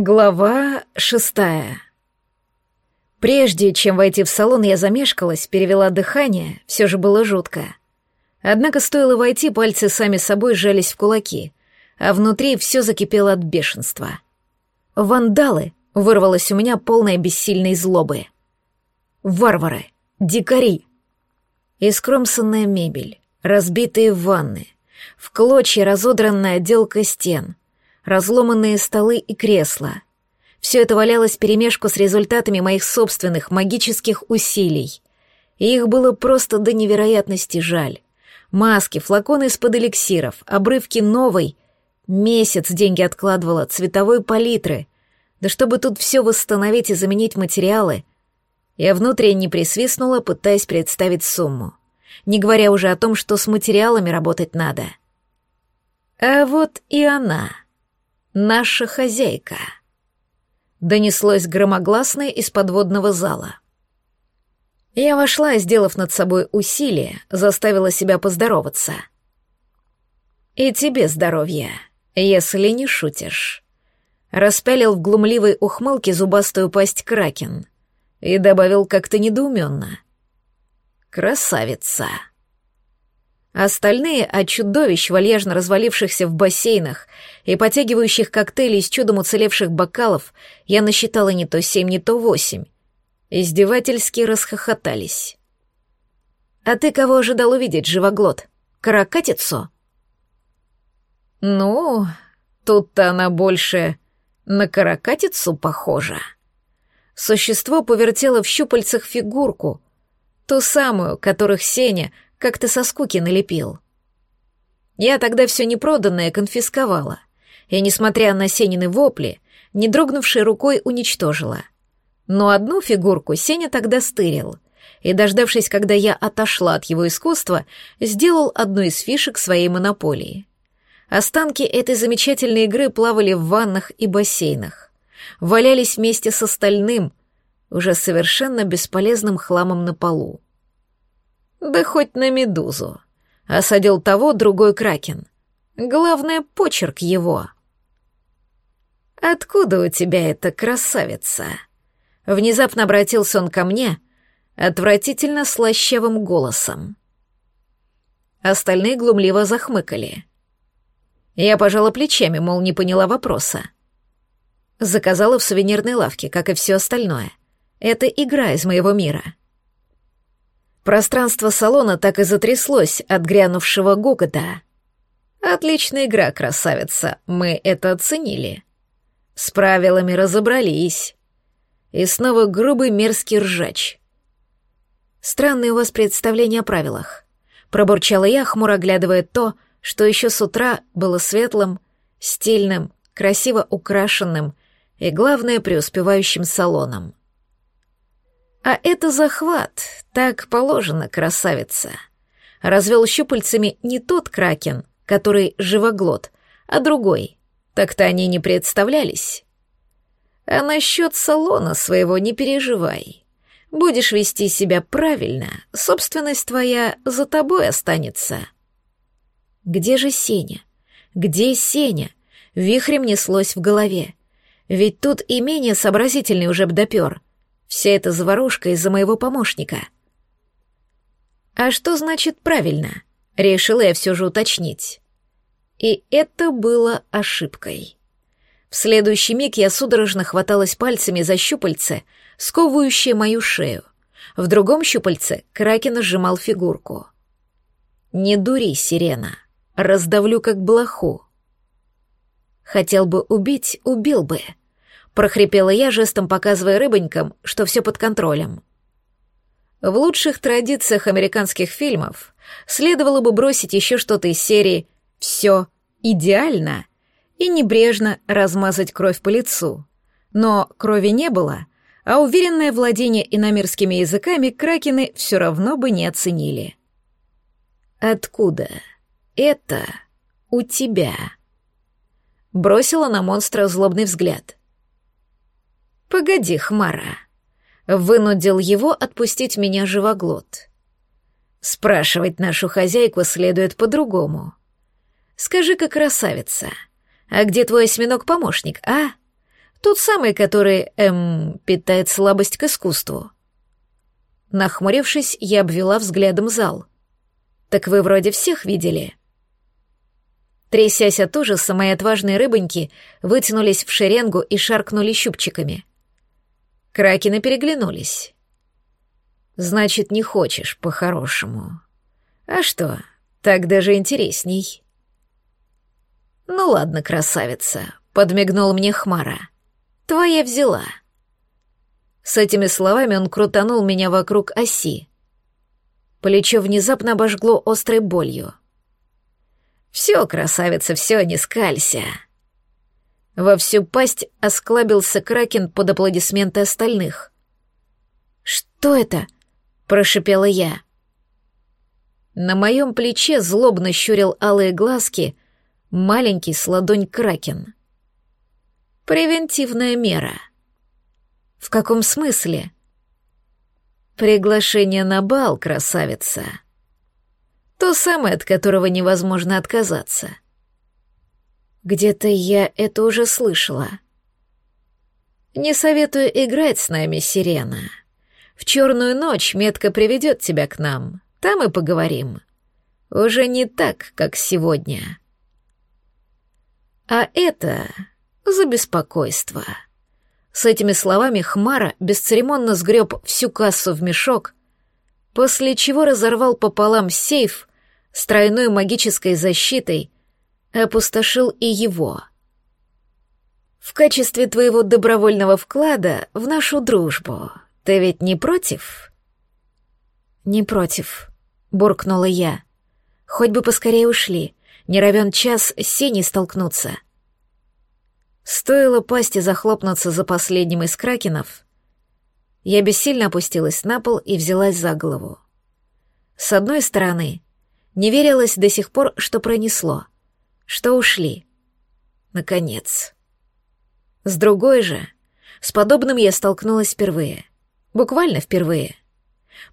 Глава шестая. Прежде чем войти в салон, я замешкалась, перевела дыхание, все же было жутко. Однако стоило войти, пальцы сами собой сжались в кулаки, а внутри все закипело от бешенства. «Вандалы!» — вырвалось у меня полное бессильной злобы. «Варвары! Дикари!» Искромсанная мебель, разбитые ванны, в клочья разодранная отделка стен — разломанные столы и кресла. Все это валялось перемешку с результатами моих собственных магических усилий. И их было просто до невероятности жаль. Маски, флаконы из-под эликсиров, обрывки новой. Месяц деньги откладывала, цветовой палитры. Да чтобы тут все восстановить и заменить материалы. Я внутренне присвистнула, пытаясь представить сумму. Не говоря уже о том, что с материалами работать надо. А вот и она — наша хозяйка!» Донеслось громогласное из подводного зала. Я вошла, сделав над собой усилие, заставила себя поздороваться. «И тебе здоровья, если не шутишь», — распялил в глумливой ухмылке зубастую пасть Кракен и добавил как-то недоуменно. «Красавица!» Остальные от чудовищ, вальяжно развалившихся в бассейнах и потягивающих коктейли из чудом уцелевших бокалов, я насчитала не то семь, не то восемь. Издевательски расхохотались. «А ты кого ожидал увидеть, живоглот? Каракатицу?» «Ну, тут-то она больше на каракатицу похожа». Существо повертело в щупальцах фигурку, ту самую, которых Сеня — как ты со скуки налепил. Я тогда все непроданное конфисковала, и, несмотря на Сенины вопли, не дрогнувшей рукой уничтожила. Но одну фигурку Сеня тогда стырил, и, дождавшись, когда я отошла от его искусства, сделал одну из фишек своей монополии. Останки этой замечательной игры плавали в ваннах и бассейнах, валялись вместе с остальным, уже совершенно бесполезным хламом на полу. Да хоть на медузу. Осадил того другой кракен. Главное, почерк его. «Откуда у тебя эта красавица?» Внезапно обратился он ко мне отвратительно слащавым голосом. Остальные глумливо захмыкали. Я пожала плечами, мол, не поняла вопроса. Заказала в сувенирной лавке, как и все остальное. Это игра из моего мира. Пространство салона так и затряслось от грянувшего гогота. «Отличная игра, красавица, мы это оценили. С правилами разобрались. И снова грубый мерзкий ржач. Странные у вас представления о правилах», — пробурчала я, хмуро оглядывая то, что еще с утра было светлым, стильным, красиво украшенным и, главное, преуспевающим салоном. А это захват, так положено, красавица. Развел щупальцами не тот кракен, который живоглот, а другой. Так-то они не представлялись. А насчет салона своего не переживай. Будешь вести себя правильно, собственность твоя за тобой останется. Где же Сеня? Где Сеня? Вихрем неслось в голове. Ведь тут и менее сообразительный уже б допер — Вся эта заварушка из-за моего помощника. А что значит правильно? Решила я все же уточнить. И это было ошибкой. В следующий миг я судорожно хваталась пальцами за щупальце, сковывающее мою шею. В другом щупальце Кракен сжимал фигурку. «Не дури, сирена, раздавлю как блоху». Хотел бы убить, убил бы прохрипела я, жестом показывая рыбонькам, что все под контролем. В лучших традициях американских фильмов следовало бы бросить еще что-то из серии «Все идеально» и небрежно размазать кровь по лицу. Но крови не было, а уверенное владение иномирскими языками кракены все равно бы не оценили. «Откуда это у тебя?» Бросила на монстра злобный взгляд. «Погоди, Хмара!» Вынудил его отпустить меня живоглот. Спрашивать нашу хозяйку следует по-другому. «Скажи-ка, красавица, а где твой осьминог-помощник, а? Тот самый, который, эм, питает слабость к искусству. Нахмурившись, я обвела взглядом зал. Так вы вроде всех видели. Трясясь от ужаса, мои отважные рыбоньки вытянулись в шеренгу и шаркнули щупчиками. Кракены переглянулись. «Значит, не хочешь по-хорошему. А что, так даже интересней». «Ну ладно, красавица», — подмигнул мне Хмара. «Твоя взяла». С этими словами он крутанул меня вокруг оси. Плечо внезапно обожгло острой болью. «Все, красавица, все, не скалься!» Во всю пасть осклабился Кракен под аплодисменты остальных. «Что это?» — прошипела я. На моем плече злобно щурил алые глазки маленький с ладонь Кракен. «Превентивная мера». «В каком смысле?» «Приглашение на бал, красавица». То самое, от которого невозможно отказаться. Где-то я это уже слышала. Не советую играть с нами, Сирена. В черную ночь метка приведет тебя к нам. Там и поговорим. Уже не так, как сегодня. А это за беспокойство. С этими словами Хмара бесцеремонно сгреб всю кассу в мешок, после чего разорвал пополам сейф с тройной магической защитой опустошил и его. В качестве твоего добровольного вклада в нашу дружбу ты ведь не против? Не против, буркнула я. Хоть бы поскорее ушли, не равен час с сеней столкнуться. Стоило пасти захлопнуться за последним из кракенов, я бессильно опустилась на пол и взялась за голову. С одной стороны, не верилось до сих пор, что пронесло, что ушли. Наконец. С другой же, с подобным я столкнулась впервые. Буквально впервые.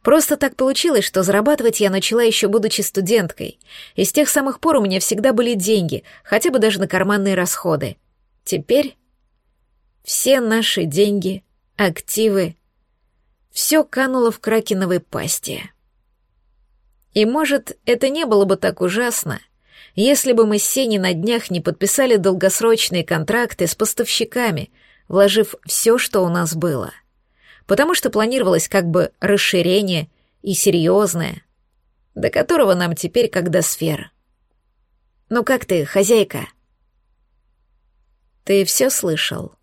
Просто так получилось, что зарабатывать я начала еще будучи студенткой, и с тех самых пор у меня всегда были деньги, хотя бы даже на карманные расходы. Теперь все наши деньги, активы, все кануло в кракеновой пасти. И, может, это не было бы так ужасно, если бы мы с Сеней на днях не подписали долгосрочные контракты с поставщиками, вложив все, что у нас было. Потому что планировалось как бы расширение и серьезное, до которого нам теперь как до сфер. «Ну как ты, хозяйка?» «Ты все слышал?»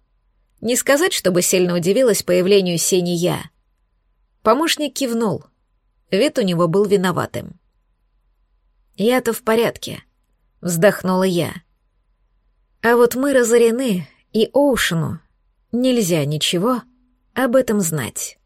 Не сказать, чтобы сильно удивилась появлению Сени я. Помощник кивнул — Вид у него был виноватым. «Я-то в порядке», — вздохнула я. «А вот мы разорены, и Оушену нельзя ничего об этом знать».